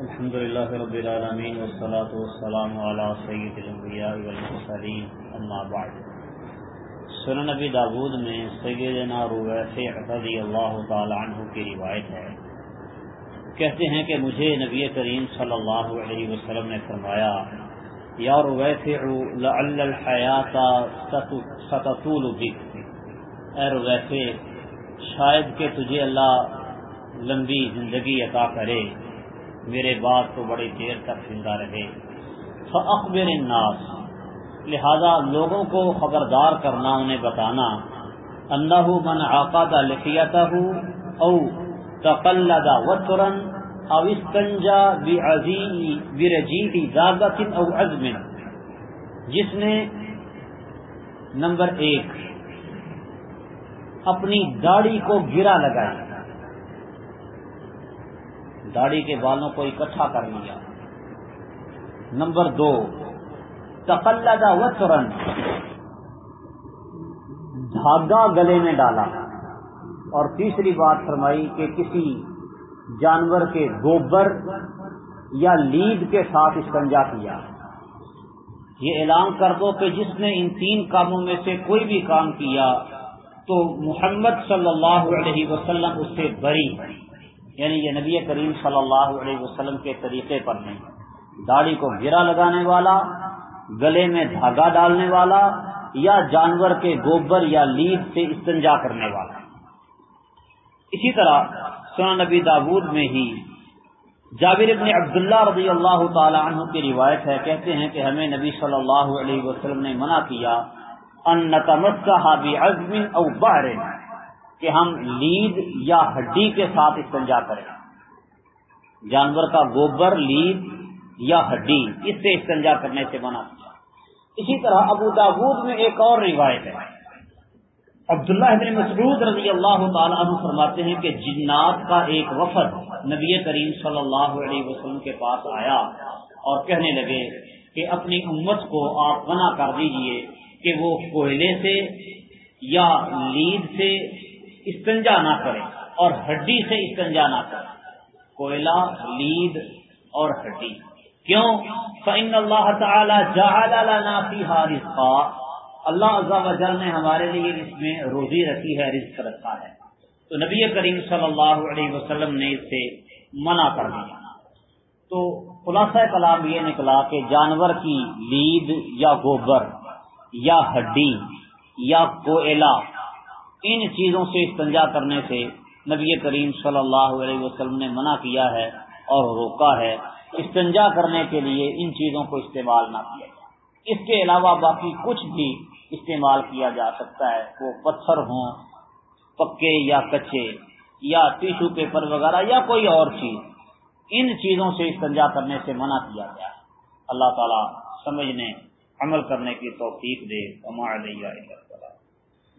الحمد لله رب العالمين والصلاة والسلام على سيد الانبياء والمرسلين اما بعد۔ سنن نبی داود میں سیدنا رویفع رضی اللہ تعالی عنہ کی روایت ہے۔ کہتے ہیں کہ مجھے نبی کریم صلی اللہ علیہ وسلم نے فرمایا، یا رویفع لعل الحیات ستطول بک۔ اے رویفع شاید کہ تجھے اللہ لمبی زندگی عطا کرے۔ میرے بعد تو بڑی دیر تک زندہ رہے۔ فخبر الناس۔ لہذا لوگوں کو خبردار کرنا، انہیں بتانا انہ من عقد لحیتہ او تقلد وطرن او استنجا برجیل ذاگت او عزم۔ جس نے نمبر ایک، اپنی داڑھی کو گرا لگائی داڑھی کے بالوں کو اکٹھا کر لیا۔ نمبر دو تقلدہ وطرن دھاگا گلے میں ڈالا۔ اور تیسری بات فرمائی کہ کسی جانور کے گوبر یا لید کے ساتھ استنجا کیا۔ یہ اعلان کر دو کہ جس نے ان تین کاموں میں سے کوئی بھی کام کیا تو محمد صلی اللہ علیہ وسلم اس سے بری۔ یعنی یہ نبی کریم صلی اللہ علیہ وسلم کے طریقے پر نہیں۔ داڑھی کو گرا لگانے والا، گلے میں دھاگا ڈالنے والا، یا جانور کے گوبر یا لید سے استنجا کرنے والا۔ اسی طرح سنا نبی داود میں ہی جابر ابن عبداللہ رضی اللہ تعالی عنہ کی روایت ہے، کہتے ہیں کہ ہمیں نبی صلی اللہ علیہ وسلم نے منع کیا، ان نتمسہ بعزم او بحر۔ کہ ہم لید یا ہڈی کے ساتھ استنجا کریں۔ جانور کا گوبر، لید یا ہڈی، اس سے استنجا کرنے سے منع کیا اسی طرح ابو داود میں ایک اور روایت ہے۔ عبداللہ ابن مسعود رضی اللہ تعالیٰ عنہ فرماتے ہیں کہ جنات کا ایک وفد نبی کریم صلی اللہ علیہ وسلم کے پاس آیا اور کہنے لگے کہ اپنی امت کو آپ منع کر دیجیے کہ وہ کوئلے سے یا لید سے استنجا نہ کرے اور ہڈی سے استنجا نہ کرے کوئلہ، لید اور ہڈی۔ کیوں؟ فإن اللہ تعالی جعل رزقا۔ اللہ عز و جل نے ہمارے لیے اس میں روزی رکھی ہے، رزق رکھا ہے۔ تو نبی کریم صلی اللہ علیہ وسلم نے اس سے منع کر دیا۔ تو خلاصہ کلام یہ نکلا کہ جانور کی لید یا گوبر یا ہڈی یا کوئلہ ان چیزوں سے استنجا کرنے سے نبی کریم صلی اللہ علیہ وسلم نے منع کیا ہے اور روکا ہے۔ استنجا کرنے کے لیے ان چیزوں کو استعمال نہ کیا جائے۔ اس کے علاوہ باقی کچھ بھی استعمال کیا جا سکتا ہے۔ وہ پتھر ہوں، پکے یا کچے، یا ٹیشو پیپر وغیرہ یا کوئی اور چیز۔ ان چیزوں سے استنجا کرنے سے منع کیا گیا اللہ تعالیٰ سمجھنے، عمل کرنے کی توفیق دے۔ علیہ